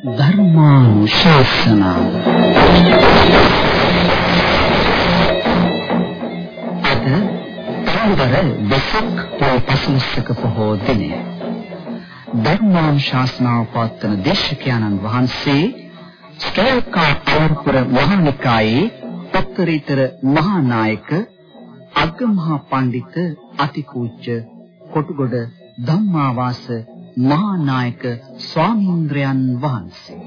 ධර්මානුශාසනාව. අද පළවර දසක් පොල් පසළොස්වක පොහෝ දිනය. ධර්මානුශාසනාව පවත්වන දේශකයන්න් වහන්සේ ස්ටේල්කා පවර්පුර මහානිකායේ උත්තරීතර මහානායක අග්ගමහා පඬිත අතිපූජ්‍ය කොටුගොඩ ධම්මාවාස මහානායක ස්වාමීන්ද්‍රයන් වහන්සේ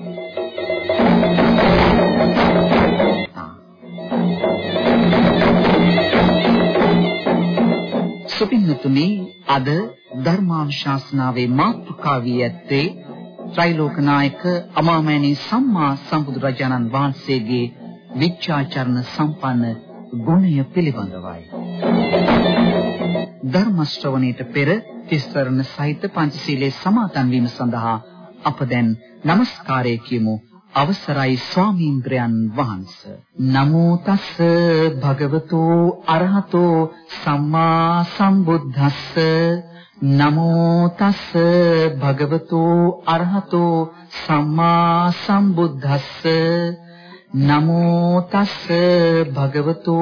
සුපින්නතුනි අද ධර්මානුශාසනාවේ මාතෘකාවී ඇත්තේ ත්‍රිලෝකනායක අමාමෑණී සම්මා සම්බුදුරජාණන් වහන්සේගේ විචාචරණ සම්පන්න ගුණය පිළිබඳවයි. ධර්ම ශ්‍රවණයට පෙර තිස්වරණ සහිත පංචශීලයේ සමාදන් වීම සඳහා අප දැන් নমස්කාරය කියමු. අවසරයි ස්වාමීන්ද්‍රයන් වහන්ස. නමෝ තස් භගවතු අරහතෝ සම්මා සම්බුද්දස්ස. නමෝ තස් භගවතු අරහතෝ සම්මා සම්බුද්දස්ස. නමෝ තස් භගවතු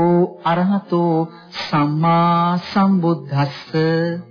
අරහතෝ සම්මා සම්බුද්දස්ස.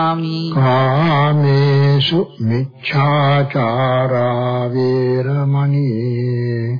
කාමේසු මිච්ඡාචාරා වේරමණී.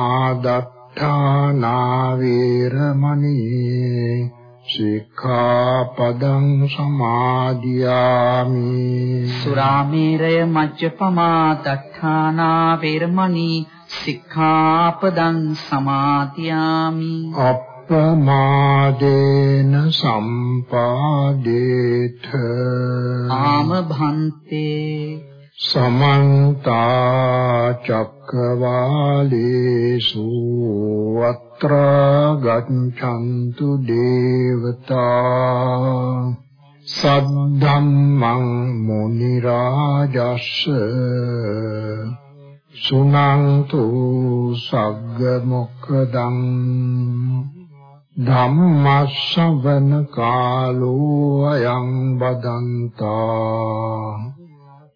මජ්ජපමාදත්තානා වේරමණී සික්ඛාපදං සමාදියාමි. සුරාමේරය මජ්ජපමා දත්තානා වේරමණී සික්ඛාපදං සමාදියාමි. අප්පමාදේන සම්පාදේත. ආම භන්තේ සමන්ත චක්කවාලේසු අත්‍ර ගච්ඡන්තු දේවතා සද්ධම්මං මුනි රාජස්ස සුනන්තු සග්ග මොක්ඛදං ධම්මස්සවන කාලෝ අයං බදන්තා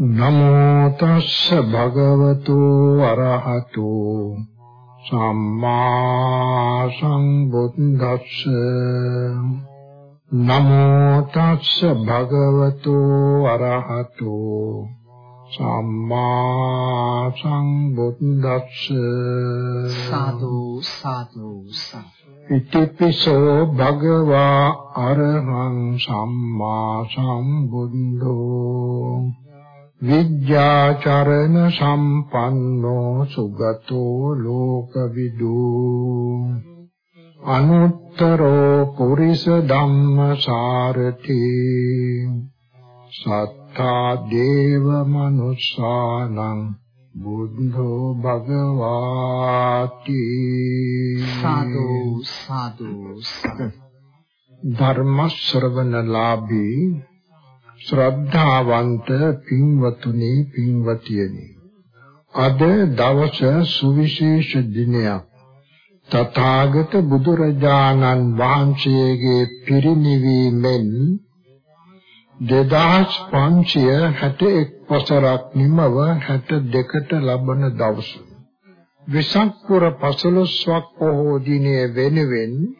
නමෝ තස්ස භගවතු අරහතු සම්මා සම්බුද්දස්ස. නමෝ තස්ස භගවතු අරහතු සම්මා සම්බුද්දස්ස. සාදු සාදු ඉතිපිසෝ භගවා අරහං සම්මා සම්බුද්ධෝ විද්‍යාචරණ සම්පන්නෝ සුගතෝ ලෝකවිදු අනුත්තරෝ පුරිස ධම්මසාරති සත්තා දේව මනුස්සානං බුද්ධෝ භගවාති සාදු සාදු ධර්ම ශ්‍රවණලාභී ශ්‍රද්ධාවන්ත පින්වතුනි පින්වතියනි අද දවස සුවිශේෂ දිනයක් තථාගත බුදුරජාණන් වහන්සේගේ පිරිනිවීමෙන් 2561 වසරක් නිමව 62ට ලබන දවස. විසක් පුර 15ක් පොහෝ දිනයේ වෙනුවෙන්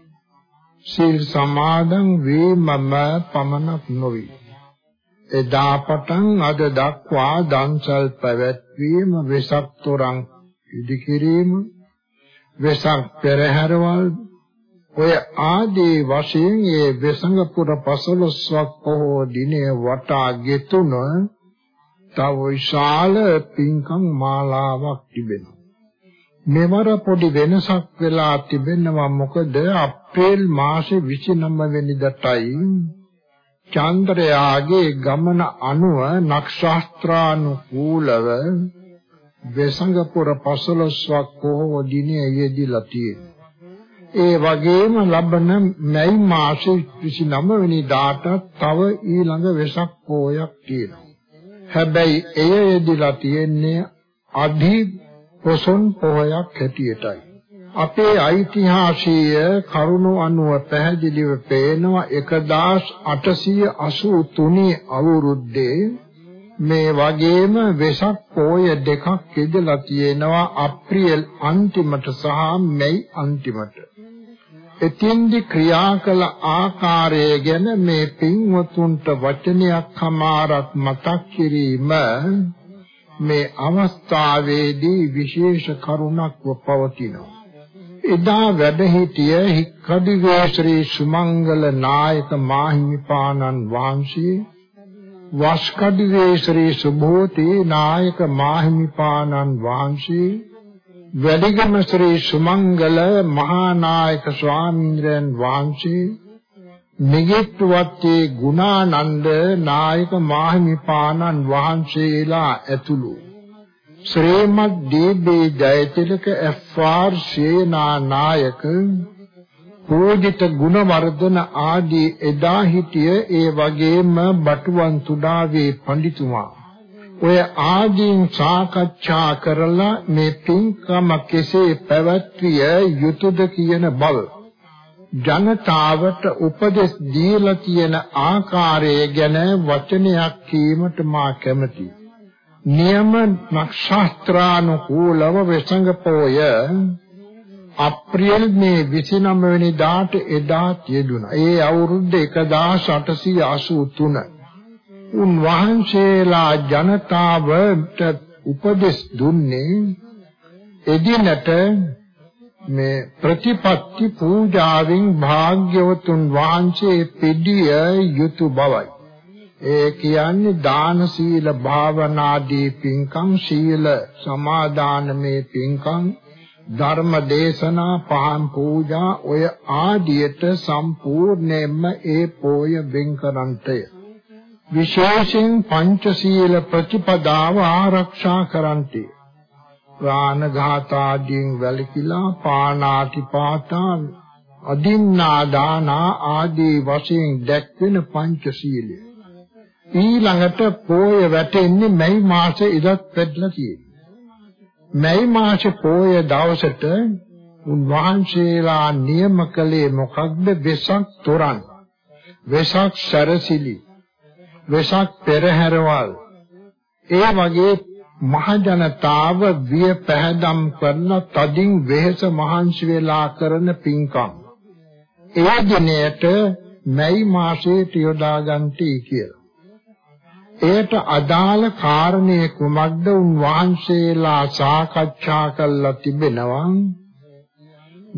සීල් සමාදන් වීමම පමණක් නොවේ. එදා පටන් අද දක්වා දන්සල් පැවැත්වීම වෙසක් තොරන් ඉදිකිරීම වෙසක් පෙරහැරවල් ඔය ආදී වශයෙන් ඒ වෙසඟපුර 15ක් පොහෝ දිනේ වටා ගෙතුන තව විශාල පින්කම් මාලාවක් තිබෙනවා. මෙවර පොඩි වෙනසක් වෙලා තිබෙනවා මොකද අප්‍රේල් මාසේ 29 වෙනිදාටයි චන්ද්‍රයාගේ ගමන අනුව නක්ෂත්‍රානුකූලව වෙසඟපුර 15ක් පොහෝ දිනේ යෙදිලා තියෙනවා. ඒ වගේම ලබන මැයි මාසේ 29 වෙනිදාට තව ඊළඟ වෙසක් පෝයක් තියෙනවා. හැබැයි එය යෙදিলা තියෙන්නේ අධි පොසොන් පොහොයක් හැටියටයි. අපේ ඓතිහාසික කරුණු අනුව පැහැදිලිව පේනවා 1883 අවුරුද්දේ මේ වගේම වෙසක් පෝය දෙකක් යෙදලා තියෙනවා අප්‍රේල් අන්තිමට සහ මැයි අන්තිමට. එතින්දි ක්‍රියා කළ ආකාරය ගැන මේ පින්වතුන්ට වචනයක් හමාරක් මතක් කිරීම මේ අවස්ථාවේදී විශේෂ කරුණක්ව පවතිනවා. එදා වැඩ සිටිය හික්කඩිවේ ශ්‍රී සුමංගල නායක මාහිමිපාණන් වහන්සේ වස්කඩිවේ ශ්‍රී සුභෝති නායක මාහිමිපාණන් වහන්සේ වැඩිගම ශ්‍රී සුමංගල මහානායක ස්වාමීන් වහන්සේ නිගෙත්වත්තේ ගුණානන්ද නායක මාහිමිපාණන් වහන්සේලා ඇතුළු ශ්‍රීමද් දීබේ ජයතිලක එෆ්.ආර්. සේනා නායක පූජිත ගුණවර්ධන ආදී එදා හිටිය ඒ වගේම බටුවන් තුඩාවේ පඬිතුමා ඔය ආදීන් සාකච්ඡා කරලා මේ පින්කම කෙසේ පැවැත්විය යුතුයද කියන බව ජනතාවට උපදෙස් දීලා තියෙන ආකාරය ගැන වචනයක් කීමට මා කැමතියි. නියම නක්ෂත්‍රානුකූලව වෙසඟ පොය අප්‍රේල් මේ 29 වෙනිදාට එදා තියදුනා. ඒ අවුරුද්ද 1883 උන්වහන්සේලා ජනතාවට උපදෙස් දුන්නේ එදිනට මේ ප්‍රතිපත්ති පූජාවෙන් භාග්‍යවතුන් වහන්සේ පිළිය යුතු බවයි. ඒ කියන්නේ දාන සීල භාවනාදී පින්කම් සීල සමාදානමේ පින්කම් ධර්ම දේශනා පහන් පූජා ඔය ආදියට සම්පූර්ණයෙන්ම ඒ පෝය වෙන් කරන්ටය. විශේෂයෙන් පංචශීල ප්‍රතිපදාව ආරක්ෂා කරන්ටි. ප්‍රාණඝාත ආදීන් වැළකීලා පාණාතිපාතා අදින්නා දානා ආදී වශයෙන් දැක්වෙන පංචශීලය ඊළඟට පෝය වැටෙන්නේ මැයි මාසේ ඉදත් පැටලා තියෙනවා. මැයි මාසේ පෝය දවසට උන්වහන්සේලා නියම කළේ මොකක්ද? වෙසක් තොරන්. වෙසක් සරසිලි. වෙසක් පෙරහැරවල්. ඒ වගේ මහ ජනතාව විය පැහැදම් කරන තදින් වෙහෙස මහන්සි වෙලා කරන පින්කම්. ඒ දිනයට මැයි මාසයට යොදා ගන්නටි කියලා. එයට අදාළ කාරණේ කුමක්ද උන්වහන්සේලා සාකච්ඡා කළා තිබෙනවා?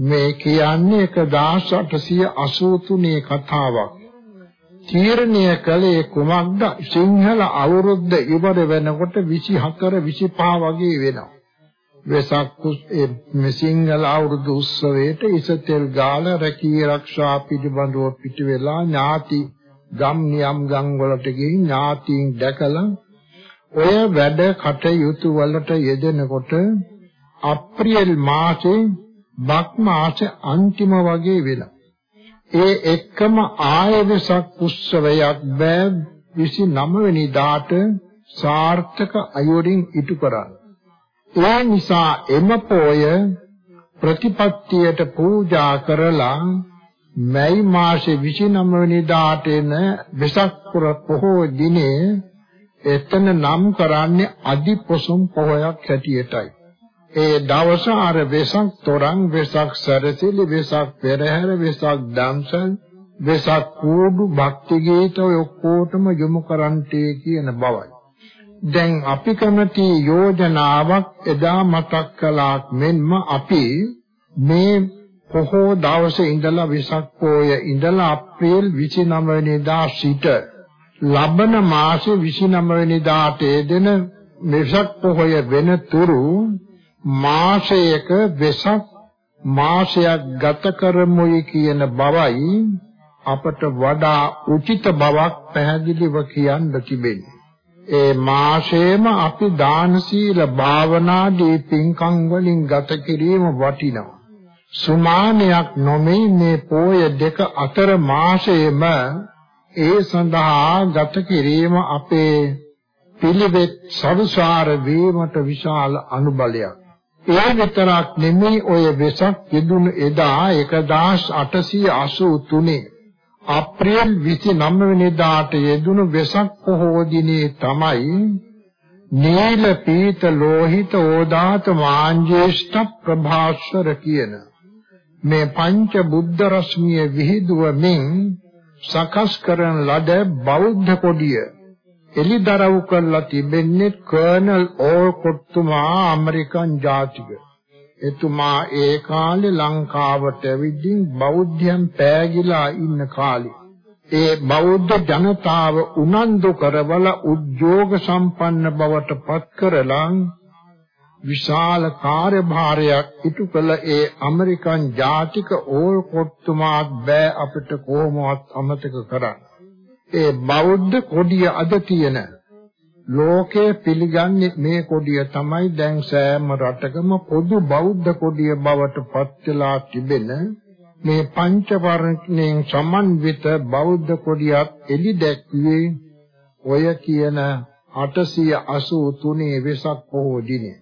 මේ කියන්නේ 1883 කතාවක්. තීරණය කළේ කුමක්ද? සිංහල අවුරුද්ද ඉවර වෙනකොට 24 25 වගේ වෙනවා. වෙසක් මේ සිංහල අවුරුදු උත්සවයට ඉසතෙල් ගාලා රැකී ආරක්ෂා පිළිබඳව පිට වෙලා ඥාති ගම් නියම් ගම් වලට ගිහින් ඥාතීන් දැකලා ඔය වැඩ කටයුතු වලට යෙදෙනකොට අප්‍රේල් මාසේ බක් මාසේ අන්තිම වගේ වෙනවා ඒ එක්කම ආයවසක් උත්සවයක් බෑ 29 වෙනිදාට සාර්ථක අයෝරින් ඉටු කරා. ඒ නිසා එම පොය ප්‍රතිපත්තියට පූජා කරලා මැයි මාසේ 29 වෙනිදාට එන වෙසක් පුර පොහෝ දිනේ එතන නම් කරන්නේ අදි පොසොන් පොහොයක් හැටියටයි. ඒ දවස අර වෙසක් තොරන් වෙසක් සැරසිලි වෙසක් පෙරහැර වෙසක් දම්සල් වෙසක් කූඩු භක්ති ගීත ඔය ඔක්කොටම යොමු කරන්ටේ කියන බවයි. දැන් අපි කැමති යෝජනාවක් එදා මතක් කළාක් මෙන්ම අපි මේ පොහෝ දවසේ ඉඳලා වෙසක් පෝය ඉඳලා අප්‍රේල් 29 වෙනිදා සිට ලබන මාසේ 29 වෙනිදාට එදෙන වෙසක් පොහොය වෙනතුරු මාසයක වෙසක් මාසයක් ගත කරමුයි කියන බවයි අපට වඩා උචිත බවක් පැහැදිලිව කියන්න තිබෙන්නේ. ඒ මාසෙම අපි දාන සීල භාවනාදී පින්කම් වලින් ගත කිරීම වටිනවා. සුමානයක් නොමේ මේ පෝය දෙක අතර මාසෙම ඒ සඳහා ගත කිරීම අපේ පිළිවෙත් සරුසාර වීමට විශාල අනුබලයක්. ඒ විතරක් නෙමෙයි ඔය වෙසක් යෙදුණු එදා 1883 අප්‍රේල් 29 වෙනිදාට යෙදුණු වෙසක් පොහෝ දිනේ තමයි නීල පීත ලෝහිත ඕදාත මාංජේෂ්ඨ ප්‍රභාස්වර කියන මේ පංච බුද්ධ රශ්මිය විහිදුවමින් සකස් කරන ලද බෞද්ධ කොඩිය එලිදරව් කරලා තිබෙන්නේ කර්නල් ඕල්කොට්තුමා ඇමරිකන් ජාතික. එතුමා ඒ කාලේ ලංකාවට ඇවිදින් බෞද්ධයන් පෑගිලා ඉන්න කාලේ. ඒ බෞද්ධ ජනතාව උනන්දු කරවල උද්‍යෝග සම්පන්න බවට පත් කරලා විශාල කාර්යභාරයක් ඉටු කළ ඒ ඇමරිකන් ජාතික ඕල්කොට්තුමාත් බෑ අපිට කොහොමවත් අමතක කරන්න. ඒ බෞද්ධ කොඩිය අද තියෙන ලෝකයේ පිළිගන්නේ මේ කොඩිය තමයි දැන් සෑම රටකම පොදු බෞද්ධ කොඩිය බවට පත් වෙලා තිබෙන මේ පංච වර්ණයෙන් සමන්විත බෞද්ධ කොඩියක් එලි දැක්වේ ඔය කියන 883 වෙසක් පොහෝ දිනේ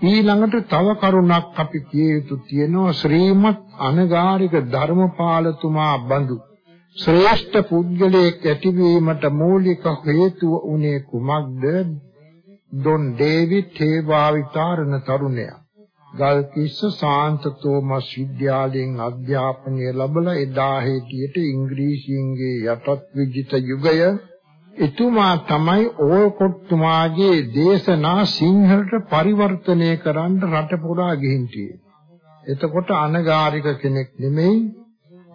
ඊළඟට තව කරුණක් අපි කිය යුතු තියෙනවා ශ්‍රීමත් අනගාരിക ධර්මපාලතුමා බඳු ශ්‍රේෂ්ඨ පුද්ගලයෙක් ඇතිවීමට මූලික හේතුව උනේ කුමක්ද? ඩොන් ඩේවිඩ් හේවාවිතාරණ තරුණයා. ගල්කිස්ස සාන්ත තෝමස් විද්‍යාලයෙන් අධ්‍යාපනය ලැබලා එදා හිටියට ඉංග්‍රීසියෙන්ගේ යටත් විජිත යුගය එතුමා තමයි ඕල්කොට්තුමාගේ දේශනා සිංහලට පරිවර්තනය කරන්න රට පුරා ගිහින් තියෙන්නේ. එතකොට අනගාരിക කෙනෙක් නෙමෙයි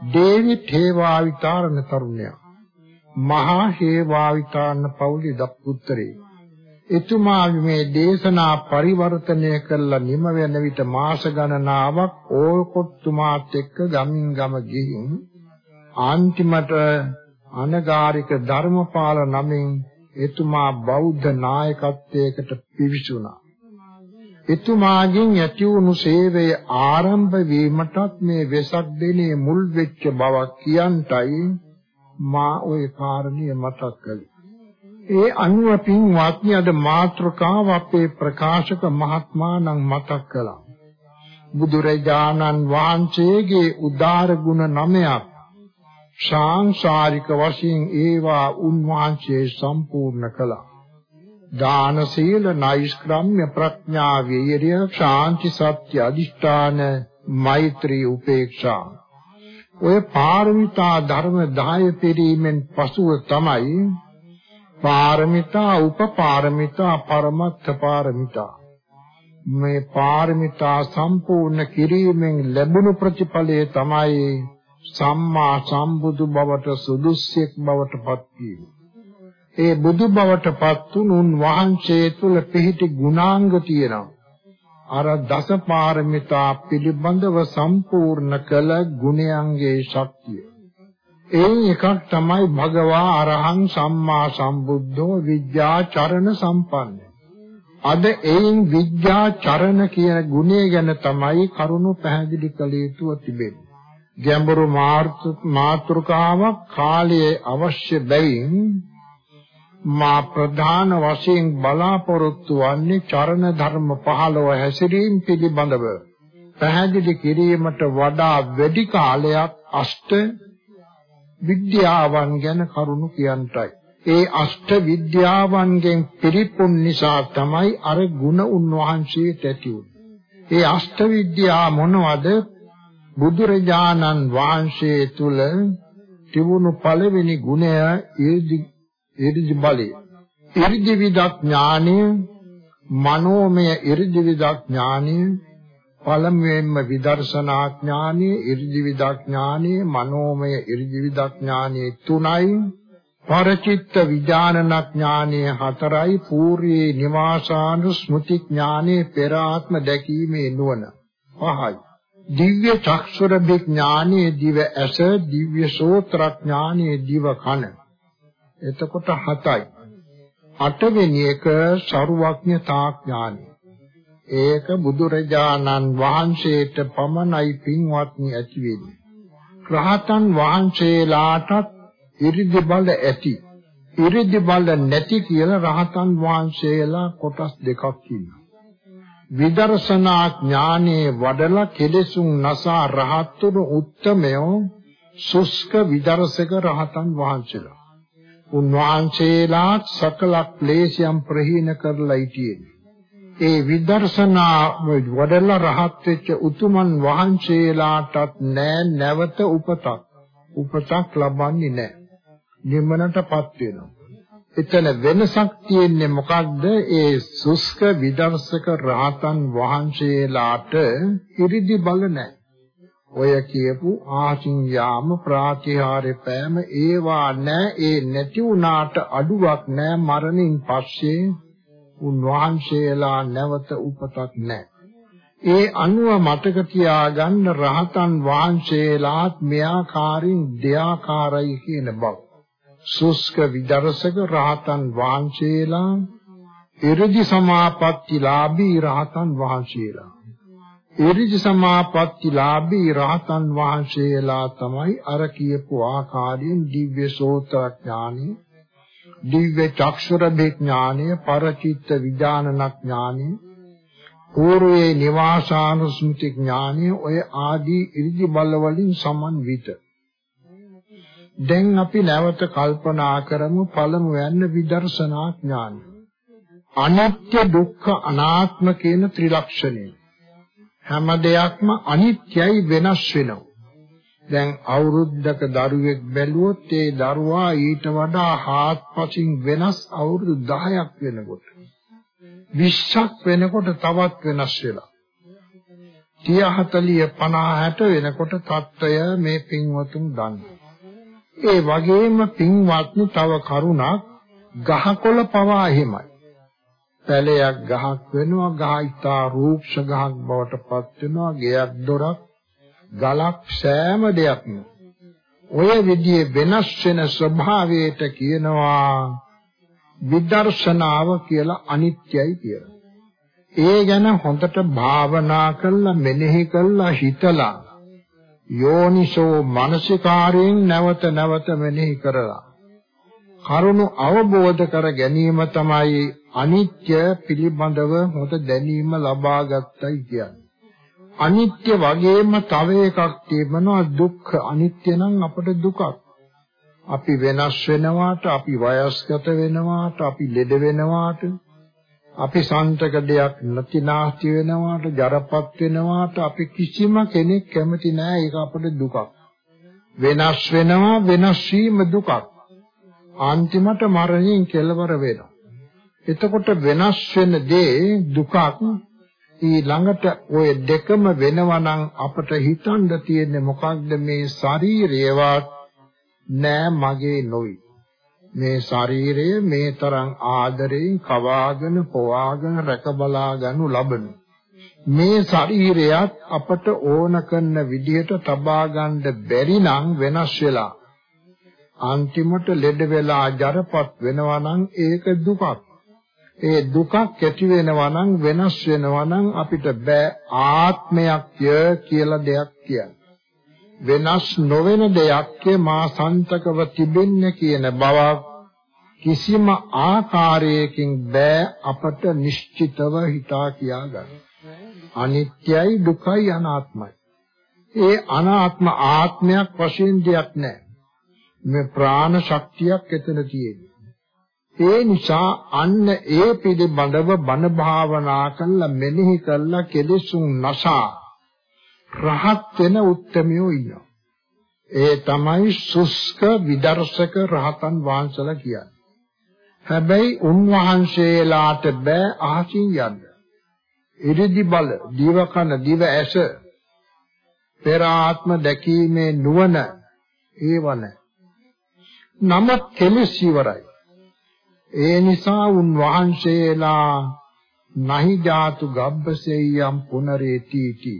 ඩේවිඩ් හේවාවිතාරණ තරුණයා මහා හේවාවිතාරණ පවුලේ දප්පුත්තරේ එතුමා මේ දේශනා පරිවර්තනය කරලා නිම වෙන විට මාස ගණනාවක් ඕල්කොට්තුමාත් එක්ක ගමින් ගම ගිහින් අන්තිමට අනගාരിക ධර්මපාල නමින් එතුමා බෞද්ධ නායකත්වයකට පිවිසුණා. එතුමාගෙන් ඇති වුණු සේවයේ ආරම්භ වීමටත් මේ වෙසක් දිනේ මුල් වෙච්ච බවක් කියන්ටයි මා ওই කාරණිය මතක් කළේ. ඒ අනුව පින්වත්නි අද මාත්‍රකාව අපේ ප්‍රකාශක මහත්මයා නම් මතක් කළා. බුදුරජාණන් වහන්සේගේ උදාර ගුණ නමයක් ශාංශාරික වශයෙන් ඒවා උන්වහන්සේ සම්පූර්ණ කළා. දාන සීල නෛෂ්ක්‍රම්‍ය ප්‍රඥා වීර්ය ශාන්ති සත්‍ය අදිෂ්ඨාන මෛත්‍රී උපේක්ෂා ඔය පාරමිතා ධර්ම 10 පිරීමෙන් පසුව තමයි පාරමිතා උපපාරමිතා පරමත්ත පාරමිතා මේ පාරමිතා සම්පූර්ණ කිරීමෙන් ලැබුණු ප්‍රතිඵලය තමයි සම්මා සම්බුදු බවට සුදුස්සෙක් බවට පත්වීම. ඒ බුදු බවට පත්ුණුන් වහන්සේ තුල පිහිටි ගුණාංග තියෙනවා. අර දසපාරමිතා පිළිබඳව සම්පූර්ණ කළ ගුණයන්ගේ ශක්තිය. ඒ එකක් තමයි භගවා අරහං සම්මා සම්බුද්ධෝ විද්‍යාචරණ සම්පන්න. අද එයින් විද්‍යාචරණ කියන ගුණය ගැන තමයි කරුණු පැහැදිලි කළ යුතුව තිබෙන්නේ. ගැඹුරු මාතෘකාවක් කාලයේ අවශ්‍ය බැවින් මා ප්‍රධාන වශයෙන් බලාපොරොත්තු වන්නේ චරණ ධර්ම 15 හැසිරීම පිළිබඳව පැහැදිලි කිරීමට වඩා වැඩි කාලයක් අෂ්ට විද්‍යාවන් ගැන කරුණු කියන්ටයි. ඒ අෂ්ට විද්‍යාවන්ගෙන් පිරිපුන් නිසා තමයි අර ಗುಣ උන්වහන්සේට ඇති ඒ අෂ්ට විද්‍යා මොනවද? බුදුරජාණන් වහන්සේ තුල තිබුණු පළවෙනි ගුණය ඊර්දි ඉරිදි බලය. ඉරිදි විදඥානය, මනෝමය ඉරිදි විදඥානය, පළමුවෙන්ම විදර්ශනා ඥානය, ඉරිදි විදඥානය, මනෝමය ඉරිදි විදඥානය තුනයි. පරචිත්ත විඥානන ඥානය හතරයි පූර්වේ නිවාසානු ස්මෘති ඥානයේ පෙර ආත්ම දැකීමේ නුවණ පහයි දිව්‍ය චක්ෂුර විඥානයේ දිව ඇස දිව්‍ය සෝත්‍ර ඥානයේ දිව කන එතකොට 7යි. අටවෙනි එක ਸਰුවඥතා ඥානය. ඒක බුදුරජාණන් වහන්සේට පමණයි පින්වත්නි ඇති වෙන්නේ. රහතන් වහන්සේලාටත් ඉරිදි බල ඇති. ඉරිදි බල නැති කියලා රහතන් වහන්සේලා කොටස් දෙකක් ඉන්නවා. විදර්ශනා ඥානේ වඩලා කෙලෙසුන් නසා රහත්තුරු උත්තමයෝ සුස්ක විදර්ශක රහතන් වහන්සේලා. උන්වහන්සේලා සකල ක්ලේශයන් ප්‍රහීන කරලා සිටියේ. ඒ විදර්ශනා වඩලා රහත් වෙච්ච උතුමන් වහන්සේලාටත් නෑ නැවත උපතක්. උපතක් ලබන්නේ නෑ. නිම්මනටපත් වෙනවා. එතන වෙනසක් තියෙන්නේ මොකද්ද? ඒ සුස්ක විදර්ශක රහතන් වහන්සේලාට ඉරිදි බල නැහැ. ඔය කියපු ආසින් යාම ප්‍රාතිහාර්ය පෑම ඒවා නැ ඒ නැති වුණාට අඩුවක් නැ මරණින් පස්සේ උන්වහන්සේලා නැවත උපතක් නැ ඒ අනුව මතක තියාගන්න රහතන් වහන්සේලාත් මෙයාකාරින් දෙයාකාරයි කියන බව සුස්ක විදර්ශක රහතන් වහන්සේලා ඉරදි සමාපත්තිලාභී රහතන් වහන්සේලා. ඉරිජ සමාපත්තිලාභී රහතන් වහන්සේලා තමයි අර කියපු ආකාරයෙන් දිව්‍ය සෝත්‍රඥානෙ දිව්‍ය චක්ෂුර විඥානය පරචිත්ත විඥානන ඥානෙ పూర్වේ නිවාසානුස්මෘති ඥානය ඔය ආදී ඉරිදි බල වලින් සමන්විත. දැන් අපි නැවත කල්පනා කරමු පළමු යන්න විදර්ශනා ඥාන. අනිත්‍ය දුක්ඛ අනාත්ම කියන ත්‍රිලක්ෂණය. හැම දෙයක්ම අනිත්‍යයි වෙනස් වෙනවා. දැන් අවුරුද්දක දරුවෙක් බැලුවොත් ඒ දරුවා ඊට වඩා හාත්පසින් වෙනස් අවුරුදු 10ක් වෙනකොට 20ක් වෙනකොට තවත් වෙනස් වෙලා 30 40 50 60 වෙනකොට තත්ත්වය මේ පින්වතුන් දන්නවා ඒ වගේම පින්වත්නි තව කරුණක් ගහකොළ පවා එහෙමයි. පැලයක් ගහක් වෙනවා ගහ ඉතා රූක්ෂ ගහක් බවට පත් වෙනවා ගෙයක් දොරක් ගලක් සෑම දෙයක්ම ඔය විදිහේ වෙනස් වෙන ස්වභාවයට කියනවා විදර්ශනාව කියලා අනිත්‍යයි කියලා. ඒ ගැන හොඳට භාවනා කරලා මෙනෙහි කරලා හිතලා යෝනිසෝ මානසිකාරයෙන් නැවත නැවත මෙනෙහි කරලා කරුණු අවබෝධ කර ගැනීම තමයි අනිත්‍ය පිළිබඳව හොඳ දැනීම ලබා ගත්තයි කියන්නේ. අනිත්‍ය වගේම තව එකක් තිබෙනවා දුක්ඛ අනිත්‍ය නම් අපට දුකක්. අපි වෙනස් වෙනවාට, අපි වයස්ගත වෙනවාට, අපි ලෙඩ වෙනවාට, අපි සන්තක දෙයක් නැති නාස්ති වෙනවාට, ජරපත් වෙනවාට අපි කිසිම කෙනෙක් කැමති නෑ ඒක අපට දුකක්. වෙනස් වෙනවා වෙනස් වීම දුකක්. අන්තිමට මරණයෙන් කෙලවර වෙනවා. එතකොට වෙනස් වෙන දේ දුකක් ඊළඟට ওই දෙකම වෙනවා නම් අපට හිතන්න තියෙන්නේ මොකක්ද මේ ශරීරයවත් නෑ මගේ නොයි මේ ශරීරය මේ තරම් ආදරයෙන් කවාගෙන පොවාගෙන රැකබලා ගනු ලබන. මේ ශරීරයත් අපට ඕන කරන විදිහට තබා ගන්න බැරි නම් වෙනස් වෙලා. අන්තිමට ලෙඩ වෙලා ජරපත් වෙනවා නම් ඒක දුකක්. ඒ දුකක් ඇති වෙනවා නම් වෙනස් වෙනවා නම් අපිට බෑ ආත්මයක්ය කියලා දෙයක් කියන්න. වෙනස් නොවන දෙයක් මා සන්තකව තිබෙන්නේ කියන බවක් කිසිම ආකාරයකින් බෑ අපට නිශ්චිතව හිතා කියා ගන්න. අනිත්‍යයි දුකයි අනාත්මයි. ඒ අනාත්ම ආත්මයක් වශයෙන් දෙයක් නැහැ. මේ ප්‍රාණ ශක්තියක් එතන තියෙන්නේ. ඒ නිසා අන්න ඒ පිළිබඳව බණ භාවනා කරලා මෙනෙහි කරලා කෙලෙසුන් නසා රහත් වෙන උත්මයෝ ඉන්නවා. ඒ තමයි සුස්ක විදර්ශක රහතන් වහන්සේලා කියන්නේ. හැබැයි උන්වහන්සේලාට බෑ අහසින් යන්න. ඉරිදි බල, දිවකන, දිව ඇස, පෙර ආත්ම දැකීමේ නුවණ ඒවන. නම කෙලෙස් ඉවරයි. ඒ නිසා උන් වහන්සේලා නහි ජාතු ගබ්බසෙය්‍යම් පුනරේතිටි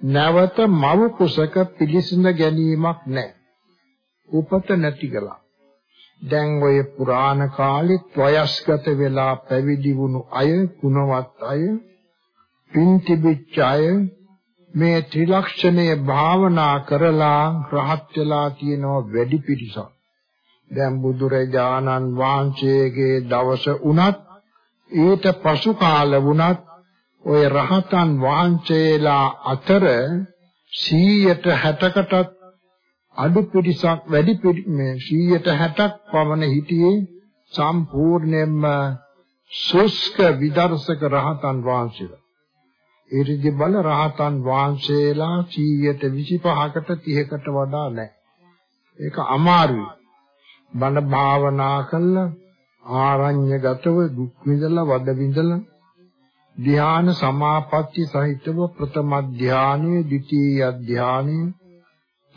නැවත මව කුසක පිළිසිඳ ගැනීමක් නැහැ. උපත නැති කළා. දැන් ඔය පුරාණ කාලෙත් වයස්ගත වෙලා පැවිදි වුණු අය, ගුණවත් අය, පින්තිබිච්ච අය මේ ත්‍රිලක්ෂණයේ භාවනා කරලා රහත් වෙලා තියෙනවා වැඩි පිරිසක්. දැන් බුදුරජාණන් වහන්සේගේ දවස උනත් ඊට පසු කාල වුණත් ওই රහතන් වහන්සේලා අතර 160කටත් අඩු පිරිසක් වැඩි මේ 160ක් පමණ හිටියේ සම්පූර්ණයෙන්ම සුස්ක විදර්ශක රහතන් වහන්සේලා. ඊරිදි බල රහතන් වහන්සේලා 125කට 30කට වඩා නැහැ. ඒක අමාරුයි. බණ භාවනා කළා ආරඤ්‍යගතව දුක් විඳලා වද විඳලා ධ්‍යාන සමාපatti සහිතව ප්‍රථම ධ්‍යානයේ ද්විතීය ධ්‍යානයේ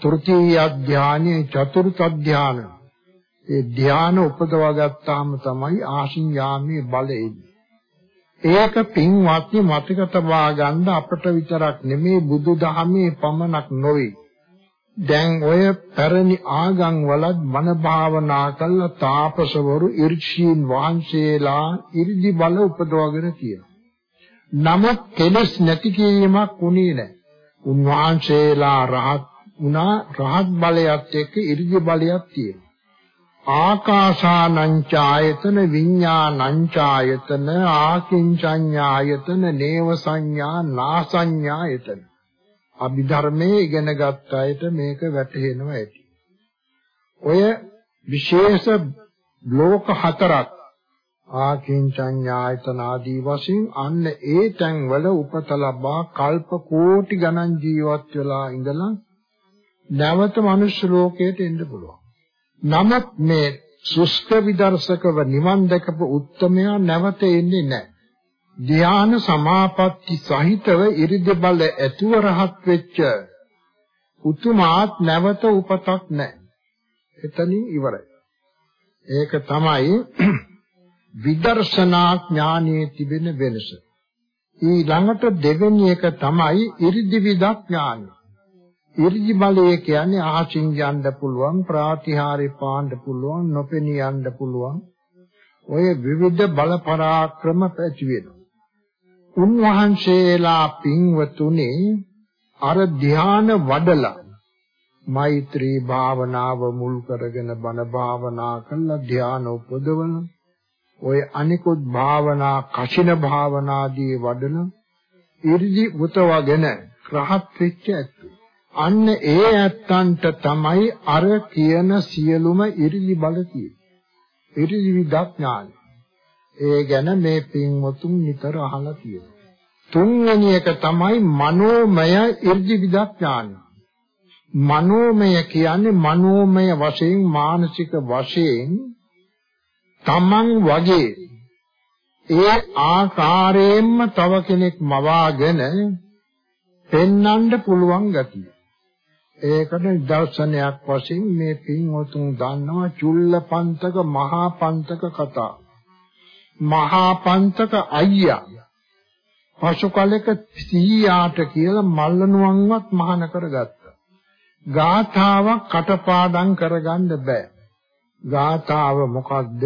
තෘතීය ධ්‍යානයේ චතුර්ථ ධ්‍යාන ඒ ධ්‍යාන උපදවා ගත්තාම තමයි ආශින් යාමේ බලය ඒක පින්වත්නි මතක තබා ගන්න අපට විතරක් නෙමේ බුදුදහමේ පමණක් නොවේ. දැන් ඔය පැරණි ආගම් වලත් මන භාවනා කළ තාපසවරු ඉර්ෂීන් වහන්සේලා 이르දි බල උපදවගෙන තියෙනවා. නමුත් කෙලස් නැති කිරීමක් උනේ නැහැ. උන්වහන්සේලා රහත් වුණා රහත් බලයත් එක්ක 이르දි බලයක් තියෙනවා. ආකාසානං ඡායතන විඥානං ඡායතන ආකින්චඤ්ඤායතන නේව සංඥා නාසඤ්ඤායතන අභිධර්මයේ ඉගෙන ගත්ත අයට මේක වැටහෙනවා ඇති. ඔය විශේෂ බ්ලෝක හතරක් ආකින්චඤ්ඤායතන ආදී වශයෙන් අන්න ඒ තැන් වල උපත ලබා කල්ප කෝටි ගණන් ජීවත් වෙලා ඉඳලා නැවත මනුෂ්‍ය ලෝකයට එන්න පුළුවන්. නමුත් මේ සුෂ්ක විදර්ශකව නිවන් දැකපු උත්තමයා නැවත එන්නේ නැහැ. ධ්‍යාන සමාපatti සහිතව ඉරිදි බල ඇතුව රහත් වෙච්ච උතුමාත් නැවත උපතක් නැහැ. එතනින් ඉවරයි. ඒක තමයි විදර්ශනා ඥානයේ තිබෙන වෙනස. ඊළඟට දෙවෙනි එක තමයි ඉරිදි විදක් ඥානය. ඉරිදි බලය කියන්නේ අහසින් යන්න පුළුවන්, ප්‍රාතිහාර්ය පාන්න පුළුවන්, නොපෙනී යන්න පුළුවන්. ඔය විවිධ බල පරාක්‍රම පැති වෙනවා. උන්වහන්සේලා පින්වතුනේ අර ධ්‍යාන වඩලා මෛත්‍රී භාවනාව මුල් කරගෙන බණ භාවනා කළා ධ්‍යාන උපදවන ඔය අනිකුත් භාවනා කෂින භාවනාදී වඩන ඉර්ධි උතවගෙන රහත් වෙච්ච ඇත්තු. අන්න ඒ ඇත්තන්ට තමයි අර කියන සියලුම ඉර්ධි බල තියෙන්නේ. ඉර්ධි විදඥාන. ඒ ගැන මේ පින්වතුන් නිතර අහලා තියෙනවා. තුන්වෙනි එක තමයි මනෝමය ඉර්ධි විදඥානයි. මනෝමය කියන්නේ මනෝමය වශයෙන් මානසික වශයෙන් තමන් වගේ ඒ ආකාරයෙන්ම තව කෙනෙක් මවාගෙන පෙන්වන්න පුළුවන් ගතිය. ඒකට දර්ශනයක් වශයෙන් මේ පින්වතුන් දන්නවා චුල්ලපන්තක මහා පන්තක කතා. මහා පන්තක අයියා පසු කලක 100ට කියලා මල්ලනුවන්වත් මහාන කරගත්තා. ගාථාවක් කටපාඩම් කරගන්න බෑ. ගාථාව මොකද්ද?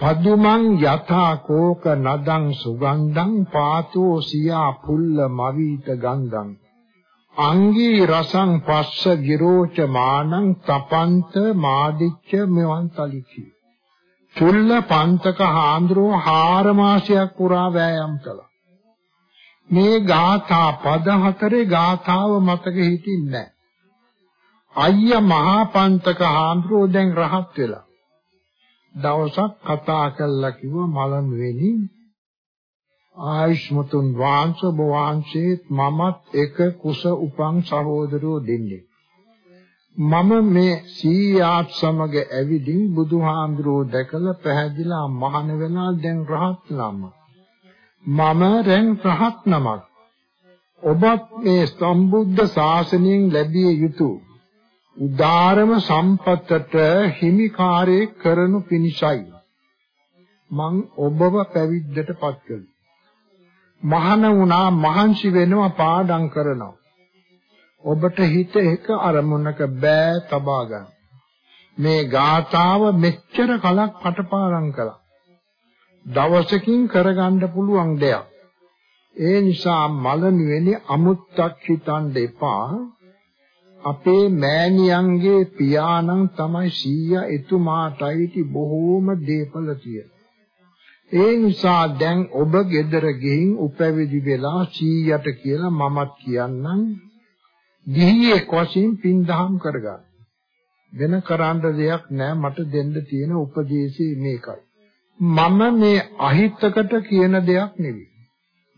පදුමන් යථා කෝක නදං සුගන්ධං පාතෝ සියා පුල්ල මවිත ගන්ධං. අංගී රසං පස්ස විරෝච මානං තපන්ත මාදිච්ච මෙවන් තලිකි චුල්ල පන්තක හාන්දරෝ හාර මාසයක් පුරා වෑයම් කළා. මේ ගාථා පද හතරේ ගාථාව මතක හිටින්නේ නැහැ අයියා මහා පන්තක හාමුදුරුවෝ දැන් රහත් වෙලා. දවසක් කතා කළා කිව්වා මලන් වෙනි ආයුෂ්මතුන් වහන්සේ බෝවංශේත් මමත් එක කුස උපන් සහෝදරයෝ දෙන්නේ. මම මේ සීයාත් සමග ඇවිදින් බුදුහාමුදුරුවෝ දැකලා පැහැදිලා මහාන වෙනා දැන් රහත් නම. මම දැන් රහත් නමක්. ඔබත් මේ සම්බුද්ධ ශාසනයෙන් ලැබිය යුතුය. උදාරම සම්පතට හිමිකාරයේ කරනු පිණිසයි මං ඔබව පැවිද්දට පත් කළේ. මහාන වුණා මහන්සි වෙනවා පාඩම් කරනවා. ඔබට හිත එක අරමුණක බෑ තබා ගන්න. මේ ගාථාව මෙච්චර කලක් පටපාරම් කළා. දවසකින් කරගන්න පුළුවන් දෙයක්. ඒ නිසා මල නිවෙන්නේ අමුත්තක් හිතන්න එපා. අපේ මෑණියන්ගේ පියාණන් තමයි සීයා එතුමාටයි බොහෝම දේපල තියෙන. ඒ නිසා දැන් ඔබ ගෙදර ගිහින් උපැවිදි වෙලා සීයට කියලා මමත් කියන්නම්. ගිහියෙක් වශයෙන් පින්දහම් කරගන්න. වෙන කරන්න දෙයක් නෑ මට දෙන්න තියෙන උපදේශය මේකයි. මම මේ අහිතකට කියන දෙයක් නෙවෙයි.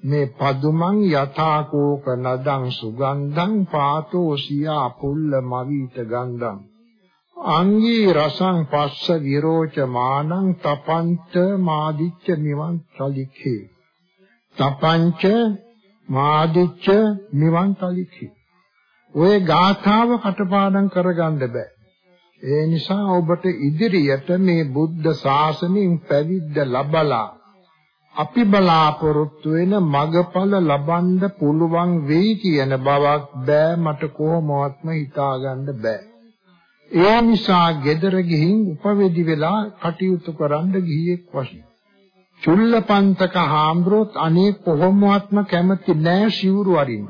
මේ පදුමන් යථාකෝක නදං සුගන්ධං පාතෝ සියා පුල්ල මවිත ගන්ධං. අංගී රසං පස්ස විරෝච මානං තපංච මාදිච්ච නිවන් සලිඛේ තපංච මාදිච්ච නිවන් සලිඛේ ඔය ගාථාව කටපාඩම් කරගන්න බෑ. ඒ නිසා ඔබට ඉදිරියට මේ බුද්ධ ශාසනයෙන් පැවිද්ද ලබලා අපි බලාපොරොත්තු වෙන මගඵල ලබන්න පුළුවන් වෙයි කියන බවක් බෑ මට කොහොමවත්ම හිතාගන්න බෑ. ඒ නිසා gedara ගිහින් උපවේදි වෙලා කටයුතු කරන්න ගිහියෙක් වශයෙන්. චුල්ලපන්තක හාම්බ්‍රොත් අනේ කොහොමවත්ම කැමති නෑ සිවුරු අරින්න.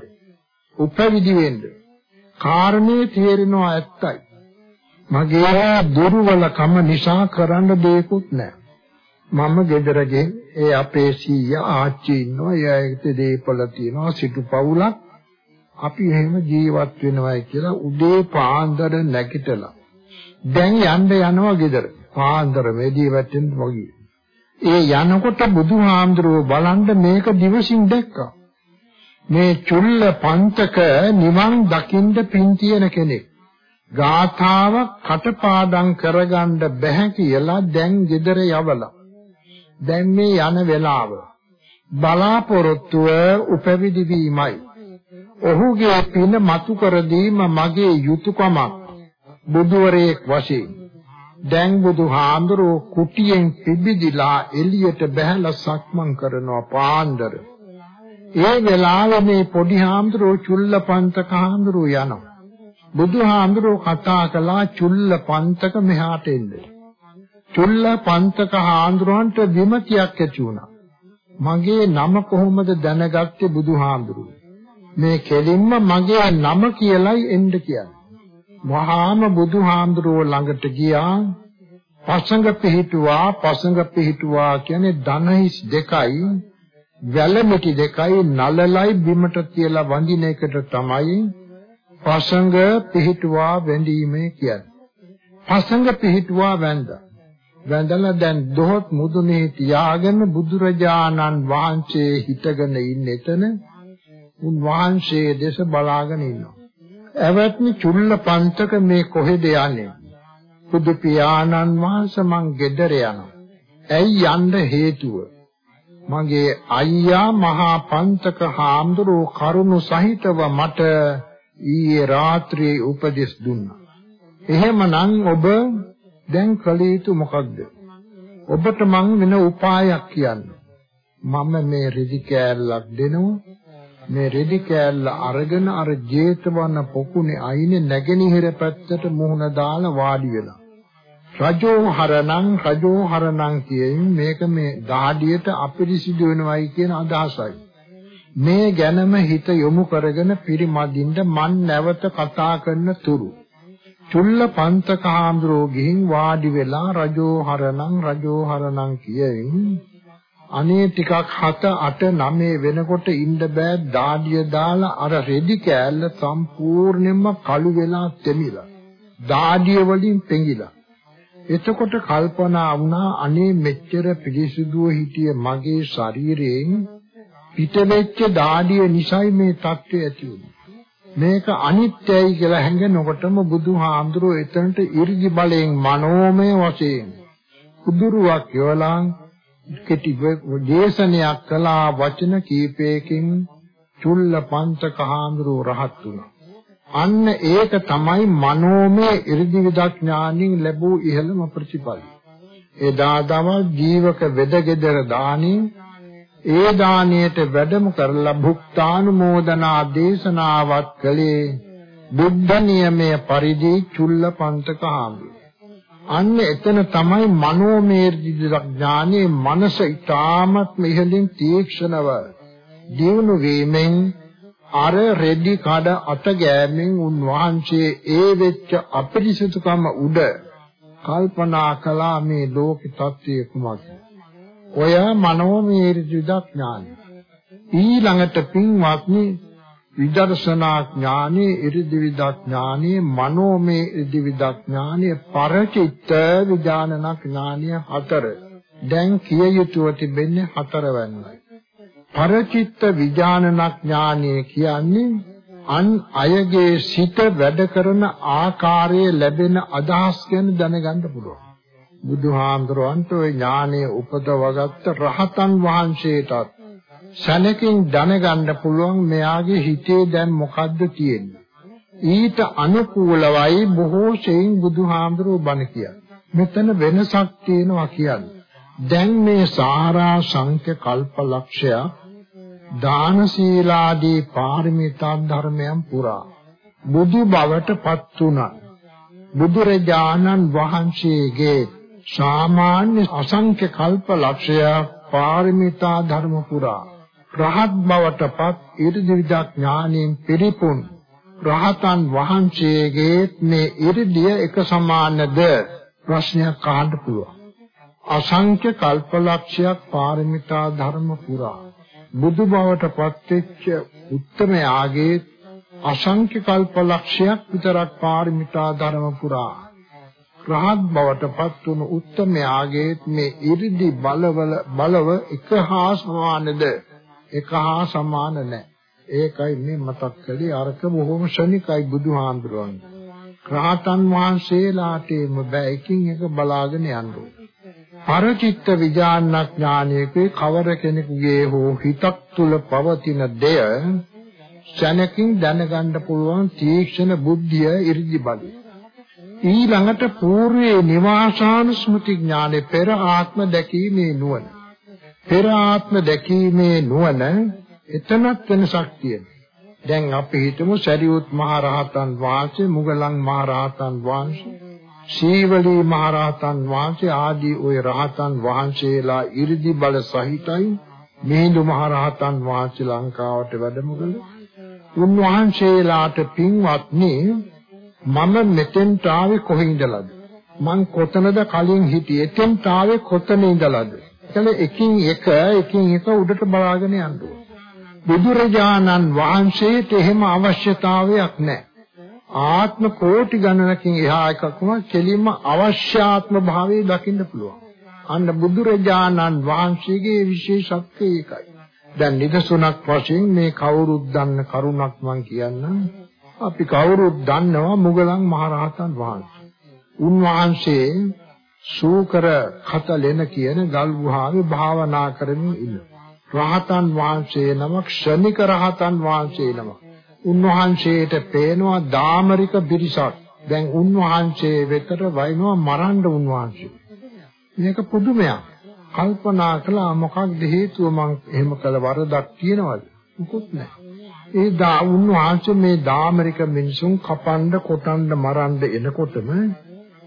උපවිදි වෙන්න. කාරණේ තේරෙනවා ඇත්තයි. මගේ දුර්වලකම නිසා කරන්න දෙයක්වත් නෑ. මම ගෙදර ඒ අපේ සීයා ආච්චි ඉන්නවා. එයාට දීපල තියෙනවා. සිටු පවුලක්. අපි එහෙම ජීවත් වෙනවයි කියලා උදේ පාන්දර නැගිටලා. දැන් යන්න යනවා ගෙදර. පාන්දර මෙදී වැටෙන්න වගේ. ඒ යනකොට බුදුහාමුදුරුව බලන්න මේක දිවසින් දැක්කා. මේ චුල්ල පන්තක නිවන් දකින්න පින් තියෙන කෙනෙක්. ගාථාවක් කටපාඩම් කරගන්න බැහැ කියලා දැන් ගෙදර යවලා. දැන් මේ යන වෙලාව බලාපොරොත්තුව උපවිදි වීමයි. ඔහුගේ පින මතු කර දීම මගේ යුතුයකමක්. බුදුවරයෙක් වශයෙන් දැන් බුදුහාඳුරෝ කුටියෙන් පිබිදිලා එළියට බහැලා සක්මන් කරනවා පාන්දර. ඒ වෙලාවේ මේ පොඩි හාමුදුරුවෝ චුල්ලපන්තක හාමුදුරුවෝ යනවා. බුදුහාමුදුරුවෝ කතා කළා චුල්ලපන්තක මෙහාට එන්න. චුල්ල පන්තක හාඳුරන්ට විමතියක් ඇති වුණා. මගේ නම කොහොමද දැනගත්තේ බුදුහාඳුරුවෝ? මේ කෙලින්ම මගේ නම කියලයි එන්න කියන්නේ. වහාම බුදුහාඳුරුවෝ ළඟට ගියා. පසඟ පිහිටුවා පසඟ පිහිටුවා කියන්නේ ධනහිස් දෙකයි වැලමිටි දෙකයි නලලයි බිමට තියලා වඳින එකට තමයි පසඟ පිහිටුවා වැඳීමේ කියන්නේ. පසඟ පිහිටුවා වැඳා. වැඳලා දැන් දොහොත් මුදුනේ තියාගෙන බුදුරජාණන් වහන්සේ හිටගෙන ඉන්න එතන උන් වහන්සේ දෙස බලාගෙන ඉන්නවා. එවත්නි චුල්ල පන්තක මේ කොහෙද යන්නේ? බුදු පියාණන් වහන්සේ මං ගෙදර යනවා. ඇයි යන්න හේතුව? මගේ අයියා මහා පන්තක හාමුදුරුවෝ කරුණු සහිතව මට ඊයේ රාත්‍රියේ උපදෙස් දුන්නා. එහෙමනම් ඔබ දැන් කළ යුතු මොකක්ද? ඔබට මං වෙන උපායක් කියන්න. මම මේ රෙදි කෑල්ලක් දෙනවා. මේ රෙදි කෑල්ල අරගෙන අර ජේතවන පොකුණේ අයිනේ නැගෙනහිර පැත්තට මුහුණ දාලා වාඩි වෙලා. රජෝ හරණං රජෝ හරණං කියමින් මේක මේ දහඩියට අපිරිසිදු වෙනවයි කියන අදහසයි. මේ ගැනම හිත යොමු කරගෙන පිරිමදින්න මන් නැවත කතා කරන තුරු චුල්ල පන්තක හාමුදුරුවෝ ගිහින් වාඩි වෙලා රජෝ හරණං රජෝ හරණං කියමින් අනේ ටිකක් 7 8 9 වෙනකොට ඉන්න බෑ දාඩිය දාලා අර රෙදි කෑල්ල සම්පූර්ණයෙන්ම කළු වෙලා තෙමිලා දාඩිය වලින් පෙඟිලා. එතකොට කල්පනා වුණා අනේ මෙච්චර පිළිසුදුව හිටිය මගේ ශරීරයෙන් පිටවෙච්ච දාඩිය නිසයි මේ தත්ත්වය ඇති වුනේ මේක අනිත්‍යයි කියලා හැඟෙනකොටම බුදුහාඳුරෝ එතනට 이르දි බලයෙන් මනෝමය වශයෙන් උදුරුවක් යවලා කෙටි දේශනයක් කළා වචන කීපයකින් චුල්ල පංචකහාඳුරෝ රහත් වුණා. අන්න ඒක තමයි මනෝමය 이르දි විදඥානින් ලැබූ ඉහළම ප්‍රතිඵල. එදා දවල් ජීවක වෙදගෙදර දානින් ඒ දාණයට වැඩම කරලා භුක්තානුමෝදනා දේශනාවක් කළේ බුද්ධ නියමයේ පරිදි චුල්ලපන්තක හාමුදුරුවෝ. අන්න එතන තමයි මනෝමය ඥානයේ මනස ඊටාමත් ඉහළින් තීක්ෂණව දියුණු වීමෙන් අර රෙදි කඩ අත ගෑමෙන් උන්වහන්සේ ඒ වෙච්ච අපිරිසිදුකම උඩ කල්පනා කළා මේ ලෝක තත්ත්වයේ කුමක්ද ඔය මනෝමය ඥානය. ඊළඟට පින්වත්නි විදර්ශනා ඥානෙ, ඉරිදි විදඥානෙ, මනෝමය ඉරිදි විදඥානෙ, පරචිත්ත විඥානන ඥානය හතර. දැන් කිය යුතුව තිබෙන්නේ හතරවැන්නයි. පරචිත්ත විඥානන ඥානය කියන්නේ අන් අයගේ සිත වැඩ කරන ආකාරයේ ලැබෙන අදහස් ගැන දැනගන්න පුළුවන්. බුදුහාමුදුරන්ට ওই ඥානය උපදවගත්ත රහතන් වහන්සේටත් සැනකින් දැනගන්න පුළුවන් මෙයාගේ හිතේ දැන් මොකද්ද තියෙන්නේ. ඊට අනුකූලවයි බොහෝ ශේන් බුදුහාමුදුරුවෝ බණ කියන්නේ. මෙතන වෙනසක් තියෙනවා කියන්නේ. දැන් මේ සාරා සංඛ්‍ය කල්පලක්ෂය දාන සීලාදී පාරමිතා ධර්මයන් පුරා බුදු බවට පත් වුණා. බුදුරජාණන් වහන්සේගේ සාමාන්‍ය අසංඛ්‍ය කල්ප ලක්ෂය පාරමිතා ධර්ම පුරා. රහත් බවටපත් ඊර්ධිවිද ඥාණයෙන් පිරිපුන්. රහතන් වහන්සේගේ මේ ඊර්ධිය එක සමානද? ප්‍රශ්නයක් අහන්න පුළුවන්. අසංඛ්‍ය කල්පලක්ෂයක් පාරමිතා ධර්ම පුරා. බුදු බවට පත්වෙච්ච උත්තමයාගේ අසංඛ්‍ය කල්පලක්ෂයක් විතරක් පාරමිතා ධර්ම පුරා. රහත් බවට පත් වුණු උත්මයාගේ මේ 이르දි බලවල බලව එක හා සමානද? එක හා සමාන නැහැ ඒකයි මේ මතක් කළේ අරක බොහොම ශනිකයි බුදුහාඳුරන්. රහතන් වහන්සේලාටම බෑ. එකින් එක බලාගෙන යන්න පරචිත්ත විඥානඥානයේ කවර කෙනෙකුගේ හෝ හිතක් තුල පවතින දෙය ශනකින් දැනගන්න පුළුවන් තීක්ෂණ බුද්ධිය 이르දි බලය. ඊළඟට పూర్වයේ නිවාසානුස්මృతి ඥානෙ පෙර ආත්ම දැකීමේ නුවණ. පෙර ආත්ම දැකීමේ නුවණ එතනත් වෙනසක් තියෙනවා. දැන් අපි හිතමු සරියුත් මහ රහතන් වහන්සේ, මුගලන් මහ රහතන් වහන්සේ, සීවලී මහ රහතන් වහන්සේ ආදී ওই රහතන් වහන්සේලා 이르දි බල සහිතයි මිහිඳු මහ රහතන් වහන්සේ ලංකාවට වැඩම කළ උන්වහන්සේලාට පින්වත්නි මම මෙතෙන්ට ආවේ කොහේඳලද? මං කොතනද කලින් හිටියේ? එතෙන්ට ආවේ කොතන ඉඳලාද? එතන එකින් එක එකින් එක උඩට බලාගෙන යන්න බුදුරජාණන් වහන්සේට එහෙම අවශ්‍යතාවයක් නැහැ. ආත්ම කෝටි ගණනකින් එහා එකක්ම කෙලින්ම අවශ්‍යාත්ම භාවයේ දකින්න පුළුවන්. අන්න බුදුරජාණන් වහන්සේගේ විශේෂත්වය ඒකයි. දැන් නිදසුණක් වශයෙන් මේ කවුරුත් දන්න කරුණක් මං කියන්නම්. අපි කවුරුත් දන්නවා මුගලන් මහරහතන් වහන්සේ. උන්වහන්සේ සූකර කතලෙන කියන ගල් ගුහාවේ භාවනා කරමින් ඉන්න. රහතන් වහන්සේ නම ක්ෂණික රහතන් වහන්සේ නම. උන්වහන්සේට පේනවා දාමරික පිරිසක්. දැන් උන්වහන්සේ වෙතට වයින්නවා මරන්න උන්වහන්සේ. මේක පුදුමයක්. කල්පනා කළා මොකක්ද හේතුව මං එහෙම කළ වරදක් තියනවද? මුකුත් නැහැ. ඒ දා උන්වහන්සේ මේ දාමරික මිනිසුන් කපන්න කොටන්න මරන්න එනකොටම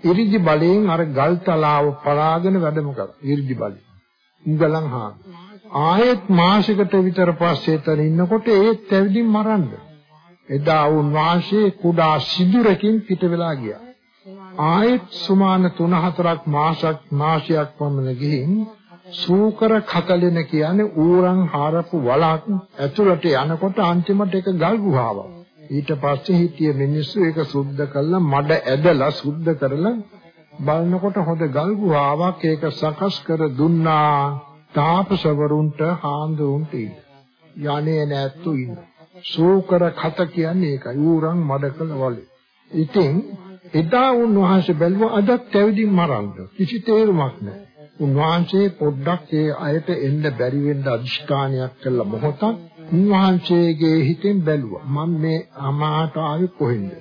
ඉරිදි බලයෙන් අර ගල් තලාව පලාගෙන වැඩම කරා. ඉරිදි බලයෙන්. උගලන් හා ආයෙත් මාසයකට විතර පස්සේ තන ඉන්නකොට ඒත් ඇවිදින් මරන්න. එදා උන්වහන්සේ කුඩා සිදුරකින් පිට වෙලා ගියා. ආයෙත් සුමාන 3-4ක් මාසක් මාසයක් පමණ ගිහින් සූකර කකලෙන කියන්නේ ඌරන් හරපු වලක් ඇතුළට යනකොට අන්තිමට එක ගල් ගුහාවක්. ඊට පස්සේ හිටිය මිනිස්සු ඒක සුද්ධ කළා මඩ ඇදලා සුද්ධ කරලා බලනකොට හොඳ ගල් ගුහාවක් ඒක සකස් කර දුන්නා තාපසවරුන්ට හාඳුන්ට යන්නේ නැත්තු ඉන්න. සූකර කත කියන්නේ ඒකයි ඌරන් මඩකල වලේ. ඉතින් එදා උන්වහන්සේ බැලුවා අදත් ඇවිදින් මරන්න කිසි තේරුමක් නැහැ. උන්වහන්සේ පොඩ්ඩක් ඒ අයට එන්න බැරි වෙන්න අදිෂ්ඨානයක් කළ මොහොතක් උන්වහන්සේගේ හිතෙන් බැලුවා මම මේ අමාට ආවේ කොහෙන්ද?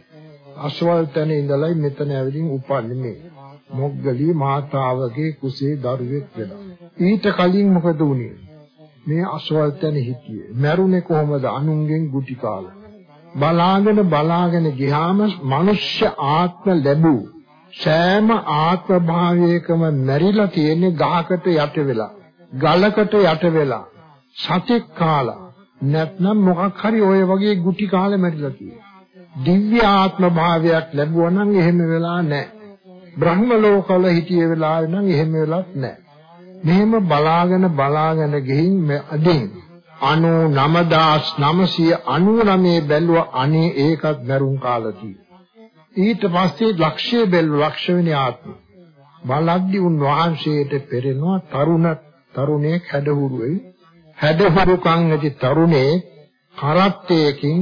අසවල් තැන ඉඳලා මෙතන ඇවිදින් උපන්නේ මේ. මොග්ගලී මාතාවගේ කුසේ දරුවෙක් වෙලා. ඊට කලින් මොකද වුනේ? මේ අසවල් තැන හිටියේ. මැරුණේ කොහමද? අනුන්ගෙන් ගුටි කාලා. බලාගෙන බලාගෙන ගියාම මිනිස්්‍ය ආත්ම ලැබූ සෑම ආත්ම භාවයකම මැරිලා තියෙන්නේ ගහකට යට වෙලා ගලකට යට වෙලා සතෙක් කාලා නැත්නම් මොකක් හරි ඔය වගේ ගුටි කාලේ මැරිලා තියෙනවා. දිව්‍ය ආත්ම භාවයක් ලැබුවා නම් එහෙම වෙලා නැහැ. බ්‍රහ්ම ලෝකවල හිටිය වෙලාවේ නම් එහෙම වෙලත් නැහැ. මෙහෙම බලාගෙන බලාගෙන ගිහින් මේ අදින් 99999 බැලුවා අනේ ඒකත් මරුන් කාලදී. ඊට පස්සේ ලක්ෂය බැලු ලක්ෂ වෙනි ආත්ම. බලද්දි උන් වහන්සේට පෙරෙනවා තරුණ තරුණයෙක් හැඩහුරුයි හැඩහුරුකම් ඇති තරුණේ කරත්තයකින්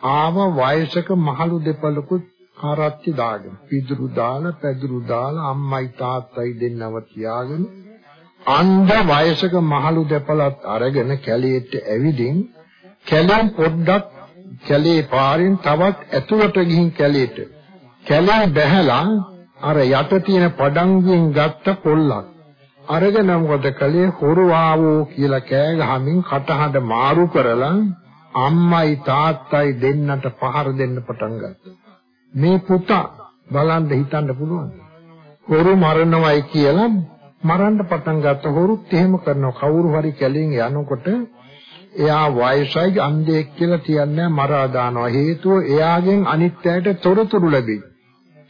ආව වයසක මහලු දෙපළකුත් කරත්ති දාගෙන පිදුරු දාලා පැදුරු දාලා අම්මයි තාත්තයි දෙන්නව තියාගෙන අන්ධ වයසක මහලු දෙපළත් අරගෙන කැලේට ඇවිදින් කැලෙන් පොඩ්ඩක් කැලේ පාරෙන් තවත් ඇතුළට ගිහින් කැලේට කැලේ බැහැලා අර යට තියෙන පඩංගුවෙන් ගත්ත පොල්ලක් අරගෙන මොකද කළේ හොරු ආවෝ කියලා කෑ ගහමින් කටහඬ මාරු කරලා අම්මයි තාත්තයි දෙන්නට පහර දෙන්න පටන් ගත්තා. මේ පුතා බලන්න හිතන්න පුළුවන්. හොරු මරණවයි කියලා මරන්න පටන් ගත්ත හොරුත් එහෙම කරනවා. කවුරු හරි කැලෙන් යනකොට එයා වයසයි අන්ධයෙක් කියලා කියන්නේ මරා දානවා. හේතුව එයාගෙන් අනිත් අයට තොරතුරු ලැබෙයි.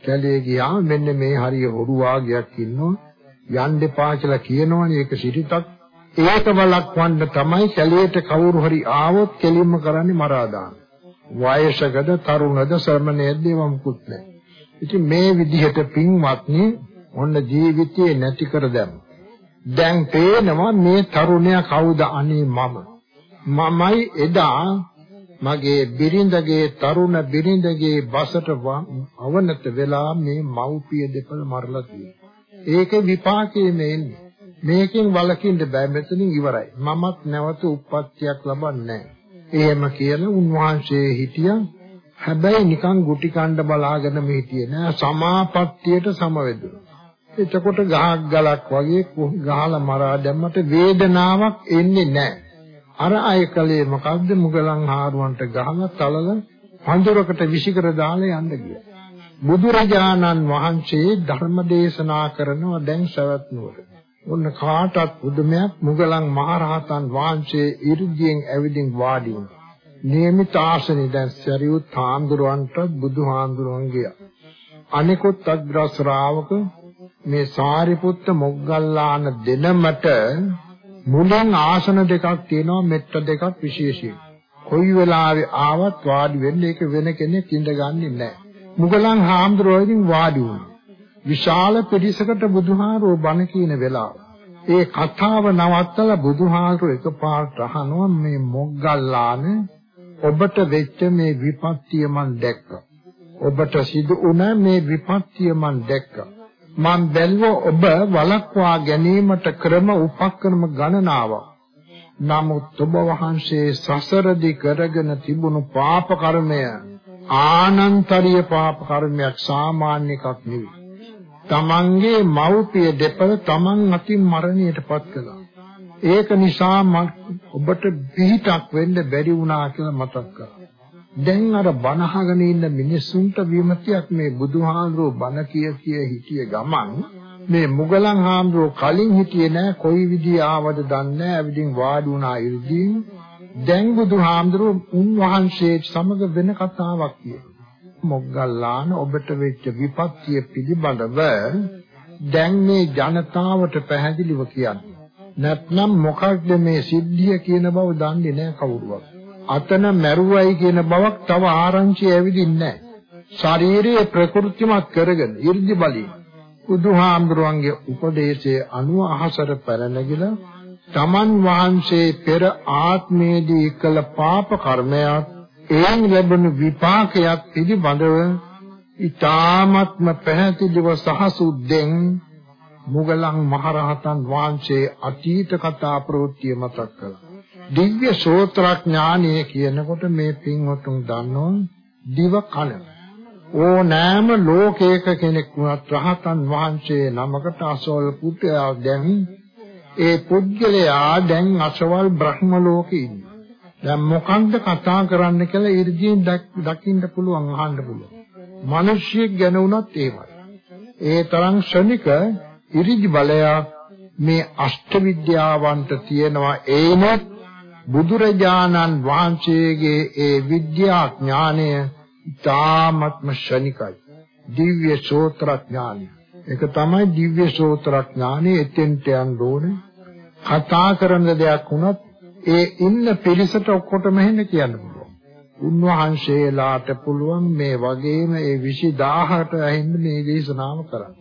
කැලේ ගියාම මෙන්න මේ හරිය හොරු වාගයක් ඉන්නවා. යන්න එපා කියලා කියනවනේ ඒක සිටිතක් ඒක වළක්වන්න තමයි කැලේට කවුරු හරි ආවොත් කෙලින්ම කරන්නේ මරා දාන. වයසකද තරුණද ශ්‍රමණයද ඒව මුකුත් නැහැ. ඉතින් මේ විදිහට පින්වත්නි ඔන්න ජීවිතේ නැති කර දැම්ම. දැන් පේනවා මේ තරුණයා කවුද අනේ මම. මමයි එදා මගේ බිරිඳගේ තරුණ බිරිඳගේ බසට අවනත වෙලා මේ මව්පිය දෙපළ මරලා තියෙනවා. ඒකේ විපාකයේ මේන්නේ. මේකෙන් වළකින්න බෑ මෙතනින් ඉවරයි. මමත් නැවත උප්පත්තියක් ලබන්නේ එහෙම කියලා උන්වහන්සේ හිටියා. හැබැයි නිකන් ගුටි කණ්ඩ බලාගෙන මේ හිටියේ නෑ සමාපත්තියට සමවැදුණා. එතකොට ගහක් ගලක් වගේ ගහලා මරා දැම්මට වේදනාවක් එන්නේ නැහැ. අර අය කලේ මොකද්ද මුගලන් හාරුවන්ට ගහලා තලල පඳුරකට විසිකර දාලා යන්න ගියා. බුදුරජාණන් වහන්සේ ධර්ම දේශනා කරනවා දැන් සවැත් නුවර. ඔන්න කාටත් පුදුමයක් මුගලන් මහරහතන් වහන්සේ ඉර්ධියෙන් ඇවිදින් වාඩි වුණා. නියමිත ආසනේ දැන් සරියුත් හාමුදුරුවන්ට බුදුහාමුදුරුවන්ගේ අනිකුත් අග්‍ර ශ්‍රාවක මේ සාරිපුත්ත මොග්ගල්ලාන දෙනමට මුලින් ආසන දෙකක් තියෙනවා මෙට්ට දෙකක් විශේෂයි. කොයි වෙලාවෙ ආවත් වාඩි වෙන්න ඒක වෙන කෙනෙක් ඉඳගන්නේ නැහැ. මුගලන් හාමුදුරුවෝ වාඩි වුණා. විශාල පිරිසකට බුදුහාරෝ බණ කියන වෙලාව. ඒ කතාව නවත්තලා බුදුහාරෝ එකපාරට අහනවා මේ මොග්ගල්ලාන ඔබට වෙච්ච මේ විපත්තිය මන් දැක්කා. ඔබට සිදු වුණ මේ විපත්තිය මන් දැක්කා. මන් බැලුවා ඔබ වළක්වා ගැනීමට ක්‍රම උපක්‍රම ගණනාවක්. නමුත් ඔබ වහන්සේ සසරදී කරගෙන තිබුණු පාප කර්මය ආනන්තරීය පාප කර්මයක් සාමාන්‍ය එකක් නෙවෙයි. තමන්ගේ මව්පිය දෙපළ තමන් අතින් මරණයටපත් කළා. ඒක නිසා ඔබට පිහිටක් වෙන්න බැරි වුණා කියලා මතක් කරා. දැන් අර බනහගෙන ඉන්න මිනිස්සුන්ට විමතියක් මේ බුදුහාමුදුරුවෝ බන කිය කිය හිටිය ගමන් මේ මුගලන් හාමුදුරුවෝ කලින් හිටියේ නෑ කොයි විදිහ ආවද දන්නේ නෑ ඇවිදින් වාඩි වුණා ඉර්ධීන් දැන් බුදුහාමුදුරුවෝ උන්වහන්සේ සමග වෙන කතාවක් කියනවා මොග්ගල්ලාන ඔබට වෙච්ච විපත්තිය පිළිබඳව දැන් මේ ජනතාවට පැහැදිලිව කියන්නේ. නැත්නම් මොකක්ද මේ සිද්ධිය කියන බව දන්නේ නැහැ කවුරුවත්. අතන මැරුවයි කියන බවක් තව ආරංචි ඇවිදින්නේ නැහැ. ශාරීරියේ ප්‍රකෘතිමත් කරගෙන 이르දි බලී. බුදුහාමුදුරන්ගේ උපදේශයේ අනුව අහසට පැනනගිලා තමන් වහන්සේ පෙර ආත්මයේදී කළ පාප කර්මයක් එයින් ලැබෙන විපාකයක් පිළිබඳව ඊ타ත්ම පැහැදිලිව සහසුද්දෙන් මුගලන් මහරහතන් වහන්සේ අතීත කතා ප්‍රවෘත්ති මතක් කළා. දිව්‍ය ශෝත්‍රඥානය කියනකොට මේ පින්වතුන් දන්නෝ දිව කන. ඕනෑම ලෝකයක කෙනෙක් වුණත් රහතන් වහන්සේ නමකට අසවල් පුත්‍රයා දැන් ඒ පුද්ගලයා දැන් අසවල් බ්‍රහ්ම ලෝකේ ඉන්නේ. දැන් මොකන්ද කතා කරන්න කියලා 이르දීන් දකින්න පුළුවන් අහන්න පුළුවන්. මිනිස්සෙක් ගැන වුණත් ඒවයි. ඒ තරම් ශනික ඉරිදි බලයක් මේ අෂ්ට විද්‍යාවන්ට තියෙනවා ඒනොත් බුදුරජාණන් වහන්සේගේ ඒ විද්‍යා ඥානය ඊ타ත්ම ශනිකයි. දිව්‍ය ශෝත්‍ර ඥානය. ඒක තමයි දිව්‍ය ශෝත්‍ර ඥානය එතෙන්ට යන්න ඕනේ. කතා කරන දෙයක් වුණත් ඒ ඉන්න පිරිසට ඔක්කොටම එහෙම කියන්න පුළුවන්. උන්වහන්සේලාට පුළුවන් මේ වගේම ඒ 20000ට ඇහෙන්න මේ දේශනාව කරන්න.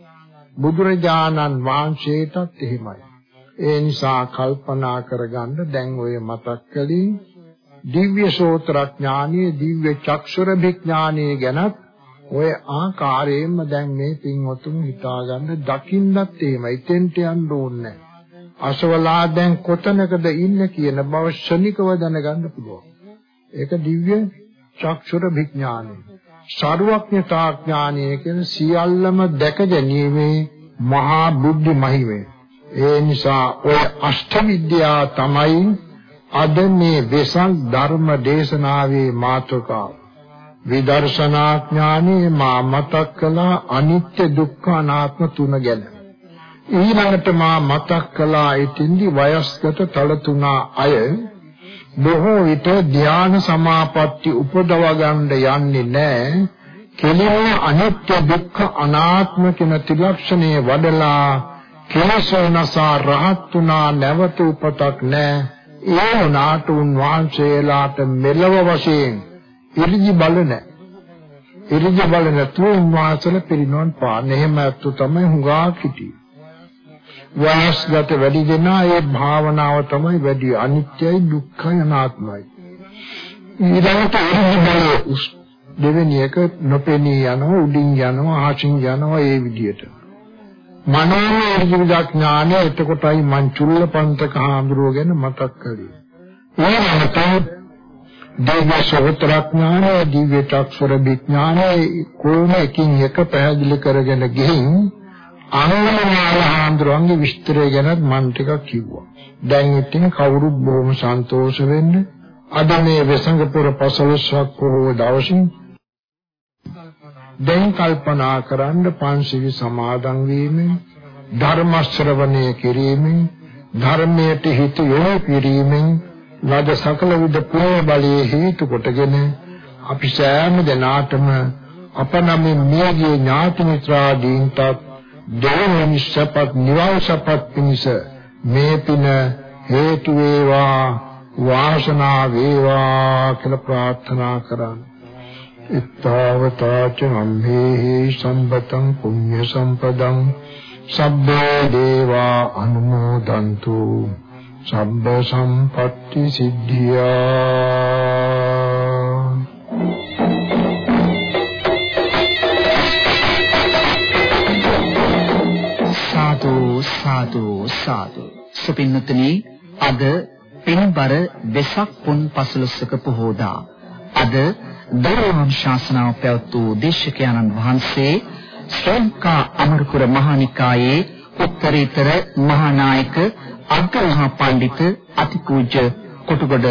බුදුරජාණන් වහන්සේටත් එහෙමයි. ඒ නිසා කල්පනා කරගන්න දැන් ඔය මතක් කළේ දිව්‍ය ශෝත්‍රඥානීය දිව්‍ය චක්ෂුර විඥානීය ගැනත් ඔය ආකාරයෙන්ම දැන් මේ පින්වතුන් හිතාගන්න දකින්නත් එහෙමයි. තෙන්ට යන්න ඕනේ නැහැ. අසවලා දැන් කොතනකද ඉන්න කියන බව ශනිකව දැනගන්න පුළුවන්. ඒක දිව්‍ය චක්ෂුර විඥානය. සර්වඥතා ඥානය කියන සියල්ලම දැක ගැනීමේ මහා බුද්ධි මහිමේ. ඒ නිසා ඔය අෂ්ට විද්‍යාව තමයි අද මේ වෙසක් ධර්ම දේශනාවේ මාතෘකාව. විදර්ශනා ඥානයේ මා මතක් කළ අනිත්‍ය දුක්ඛ අනාත්ම තුන ගැන. ඊළඟට මා මතක් කළා ඉතින්දි වයස්ගත තල තුනා අය බොහෝ විට ධ්‍යාන සමාපatti උපදව ගන්න යන්නේ නැහැ කෙලින්ම අනිත්‍ය දුක්ඛ අනාත්ම කියන ත්‍රිලක්ෂණයේ වඩලා කෙලසනසා රහත් තුනා නැවත උපතක් නැහැ ඒ වුණාට උන්වහන්සේලාට මෙලව වශයෙන් ඉරිදි බල නැහැ ඉරිදි බල නැතුව උන්වහන්සේලා පිරිනොන් පාන. එහෙම ඇත්තු තමයි හුඟා කිටි. වයස්ගත වැඩි දෙනා ඒ භාවනාව තමයි වැඩි අනිත්‍යයි දුක්ඛයි අනාත්මයි. ඊළඟට උස් දෙවෙනි එක නොපෙනී යනවා උඩින් යනවා ආචින් යනවා ඒ විදිහට මනෝමය විඥානය එතකොටයි මං චුල්ලපන්තක හාමුදුරුව ගැන මතක් කරේ ඊළඟට දිව්‍ය සෝත්‍රඥානය දිව්‍ය චක්ෂර විඥානය කොහොම එකින් එක පැහැදිලි කරගෙන ගිහින් අනුමනාල හාමුදුරන්ගේ විස්තරය ගැනත් මම ටිකක් කිව්වා. දැන් ඉතින් කවුරුත් බොහොම සන්තෝෂ වෙන්න. අද මේ වෙසඟපුර පසළොස්වක් පොහොව දවසින් දැන් කල්පනා කරන්න පංචශීල සමාදන් වීමෙන් ධර්ම ශ්‍රවණය කිරීමෙන් ධර්මයට හිත යොමු කිරීමෙන් ලද සකල විද පුණ්‍ය බලයේ හේතු කොටගෙන අපි සෑම දිනාටම අපනමින් මියගිය ඥාති මිත්‍රාදීන්ට දෙවනි සපත් නිවන් සපත් පිණිස මේ පින හේතු වේවා වාසනා වේවා කියලා ප්‍රාර්ථනා කරන්නේ. Ittavata ammehi සම්පතං පුඤ්ඤ සම්පදං සබ්බේ දේවා අනුමෝදන්තු සබ්බ සම්පatti සිද්ධියා සාදු සාදු සාදු සුපින්නතනි අද පින්බර වෙසක් පුන් පසළොස්වක පොහෝදා. අද දරුවන් ශාසනාව පැවැත් වූ දේශකයන්න් වහන්සේ ශ්‍රී ලංකා අමරපුර මහානිකායේ උත්තරීතර මහානායක අග්‍රමහා පඬිතු අතිපූජ්‍ය කොටුගොඩ